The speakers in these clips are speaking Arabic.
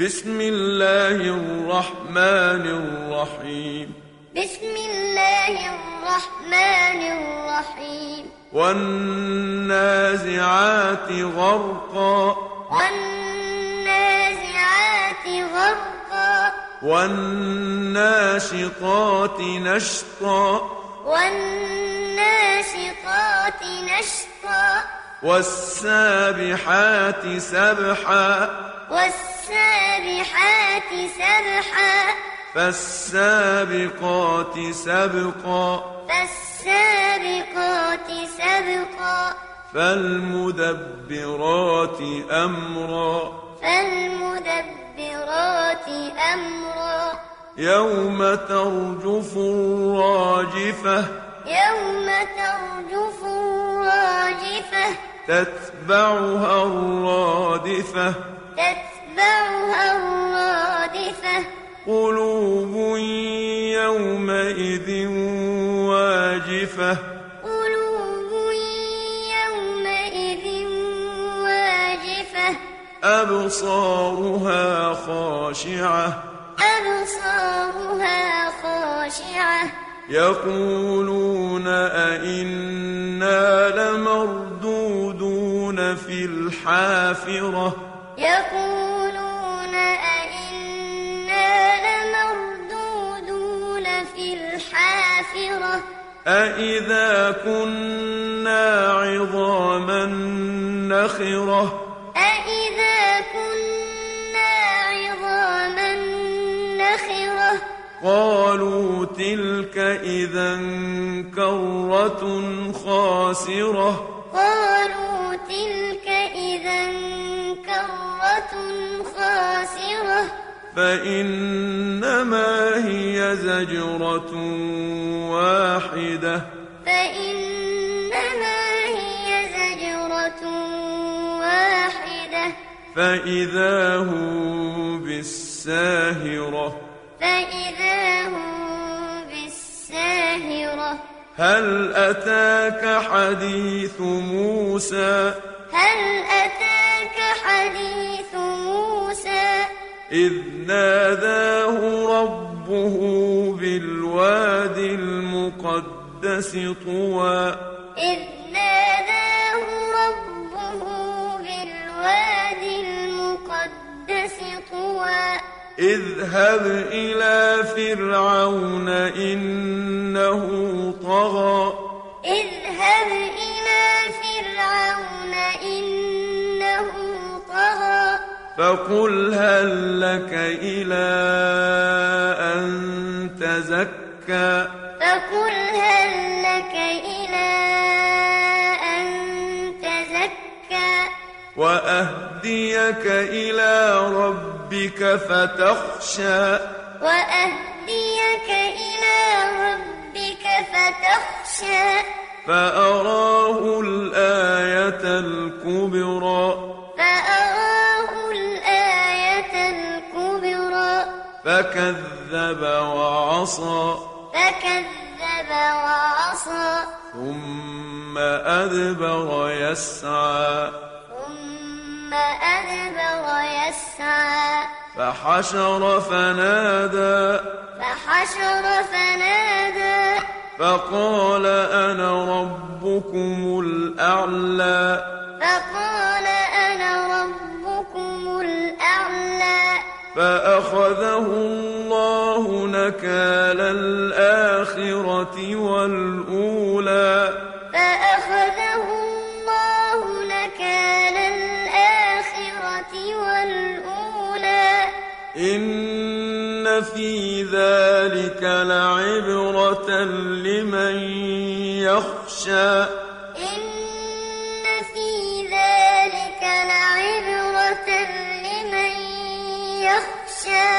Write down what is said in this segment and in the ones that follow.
بسم الله الرحمن الرحيم. بسم الله الرحمن الرحيم. والنازعات غرقا. والنازعات غرقا. والناشطات نشطا. والناشطات نشطا. والسابحات سبحا. والسابحات سبحا. فالسابقات سبقا. فالسابقات سبقا. فالمدبرات أمرا. فالمدبرات أمرا. يوم ترجف الراجفة. يوم ترجف الراجفة. تتبعها الرادفة. تتبعها الرادفة. قلوب يومئذ واجفة. قلوب يومئذ واجفة. أبصارها خاشعة. أبصارها خاشعة. يقولون أئنا لمردودون في الحافرة. يقولون أئذا كنا عظاما نخرة أئذا كنا عظاما نخرة قالوا تلك إذا كرة خاسرة قالوا تلك إذا كرة خاسرة فإنما هي زجرة واحدة. فإنما هي زجرة واحدة. فإذا هم بالساهرة. فإذا هم بالساهرة. هل أتاك حديث موسى؟ هل أتاك حديث موسى؟ إذ ناداه ربه بالواد المقدس طوى. إذ ناداه ربه بالواد المقدس طوى. اذهب إلى فرعون إنه طغى. اذهب إلى فرعون إنه طغى. فقل هل لك إلى أن تزكى؟ فقل هل لك إلى أن تزكى؟ وأهديك إلى ربك فتخشى. وأهديك إلى ربك فتخشى. فأراه الآية الكبرى. فأراه الآية الكبرى. فكذب وعصى. ثم أدبر يسعى. ثم أدبر يسعى. فحشر فنادى. فحشر فنادى. فقال أنا ربكم الأعلى. فقال أنا ربكم الأعلى. فأخذه الله نكال الآخرة والأولى في ذلك لعبرة لمن يخشى إن في ذلك لعبرة لمن يخشى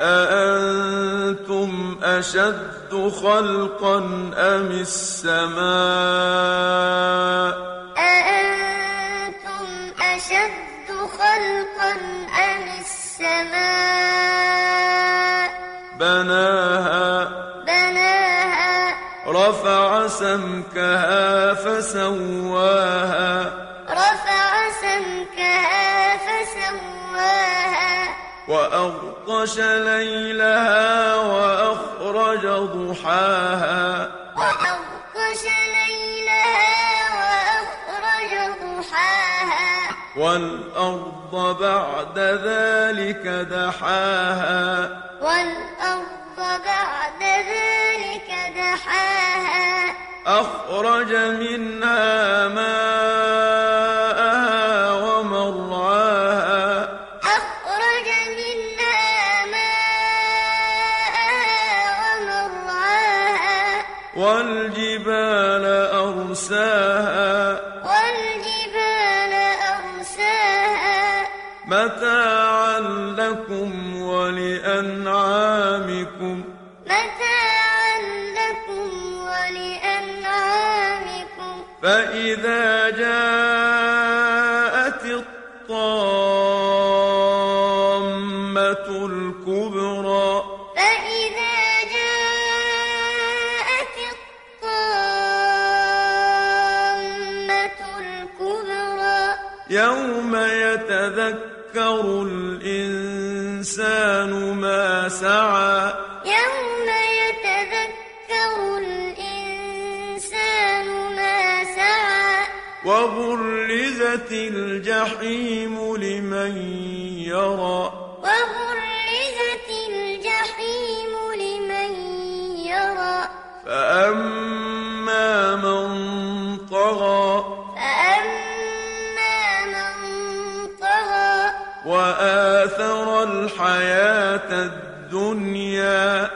أأنتم أشد خلقا أم السماء أأنتم أشد خلقا بناها. بناها. رفع سمكها فسواها. رفع سمكها فسواها. وأغطش ليلها وأخرج ضحاها. وأغطش ليلها وأخرج ضحاها. والأرض بعد ذلك دحاها. والأرض ذلك دحاها أخرج منها ماءها ومرعاها. أخرج منها ماءها ومرعاها. والجبال أرساها. والجبال أرساها. متاعا لكم ولأنعامكم. فإذا جاءت الطامة الكبرى فإذا جاءت الطامة الكبرى يوم يتذكر الإنسان ما سعى وبرزت الجحيم لمن يرى وبرزت الجحيم لمن يرى فأما من طغى فأما من طغى وآثر الحياة الدنيا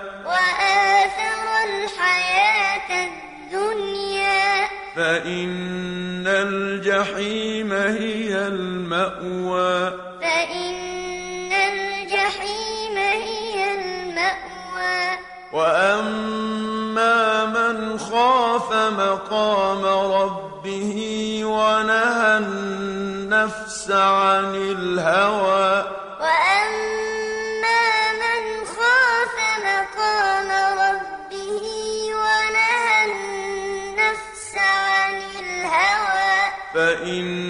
المأوى. فإن الجحيم هي المأوى. وأما من خاف مقام ربه ونهى النفس عن الهوى. وأما من خاف مقام ربه ونهى النفس عن الهوى. فإن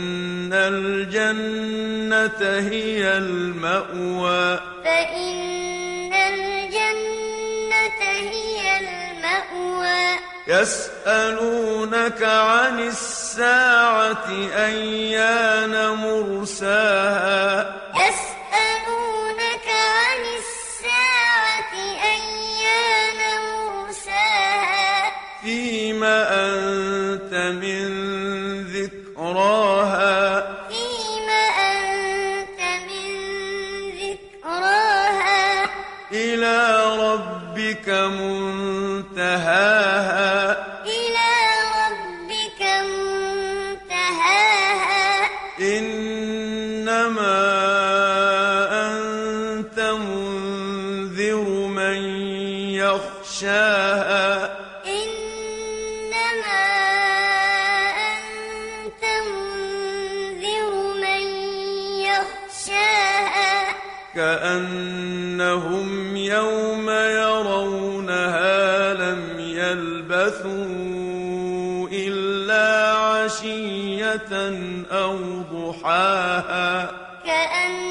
الجنة هي المأوى. فإن الجنة هي المأوى. يسألونك عن الساعة أيان مرساها. يسألونك عن الساعة أيان مرساها. فيما أنت من ذكراها كأنهم يوم يرونها لم يلبثوا إلا عشية أو ضحاها. كأن